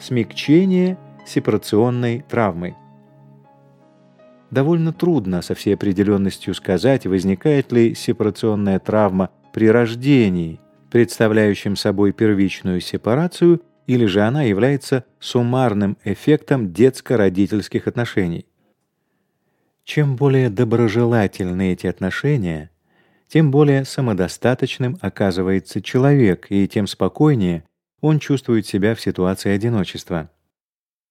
смягчение сепарационной травмы. Довольно трудно со всей определенностью сказать, возникает ли сепарационная травма при рождении, представляющем собой первичную сепарацию, или же она является суммарным эффектом детско-родительских отношений. Чем более доброжелательны эти отношения, тем более самодостаточным оказывается человек, и тем спокойнее он чувствует себя в ситуации одиночества.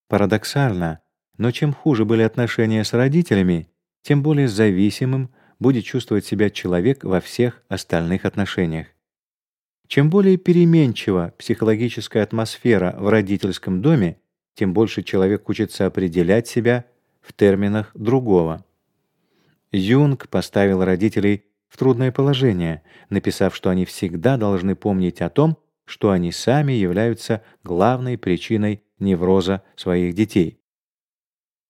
Парадоксально, но чем хуже были отношения с родителями, тем более зависимым будет чувствовать себя человек во всех остальных отношениях. Чем более переменчива психологическая атмосфера в родительском доме, тем больше человек учится определять себя в терминах другого. Юнг поставил родителей в трудное положение, написав, что они всегда должны помнить о том, что они сами являются главной причиной невроза своих детей.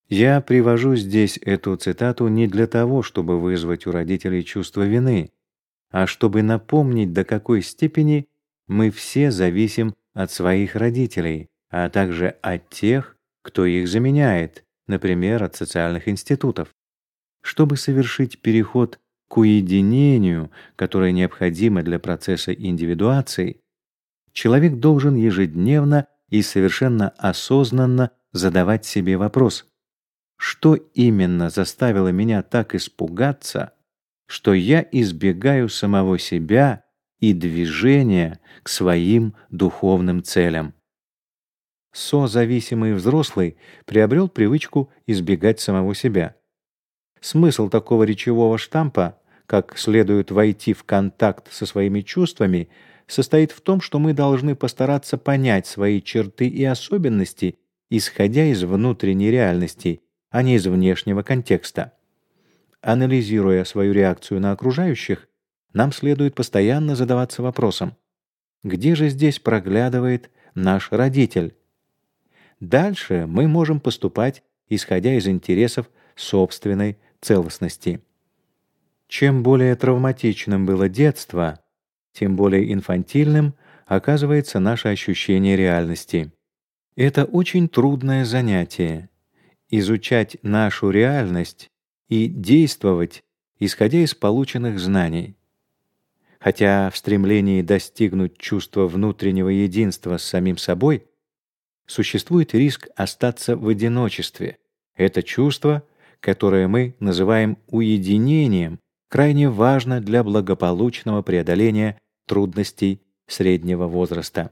Я привожу здесь эту цитату не для того, чтобы вызвать у родителей чувство вины, а чтобы напомнить, до какой степени мы все зависим от своих родителей, а также от тех, кто их заменяет, например, от социальных институтов. Чтобы совершить переход к уединению, которое необходимо для процесса индивидуации, человек должен ежедневно и совершенно осознанно задавать себе вопрос: что именно заставило меня так испугаться, что я избегаю самого себя и движения к своим духовным целям? Созависимый взрослый приобрел привычку избегать самого себя. Смысл такого речевого штампа, как следует войти в контакт со своими чувствами, состоит в том, что мы должны постараться понять свои черты и особенности, исходя из внутренней реальности, а не из внешнего контекста. Анализируя свою реакцию на окружающих, нам следует постоянно задаваться вопросом: где же здесь проглядывает наш родитель? Дальше мы можем поступать исходя из интересов собственной целостности. Чем более травматичным было детство, тем более инфантильным оказывается наше ощущение реальности. Это очень трудное занятие изучать нашу реальность и действовать, исходя из полученных знаний. Хотя в стремлении достигнуть чувства внутреннего единства с самим собой существует риск остаться в одиночестве. Это чувство которое мы называем уединением, крайне важно для благополучного преодоления трудностей среднего возраста.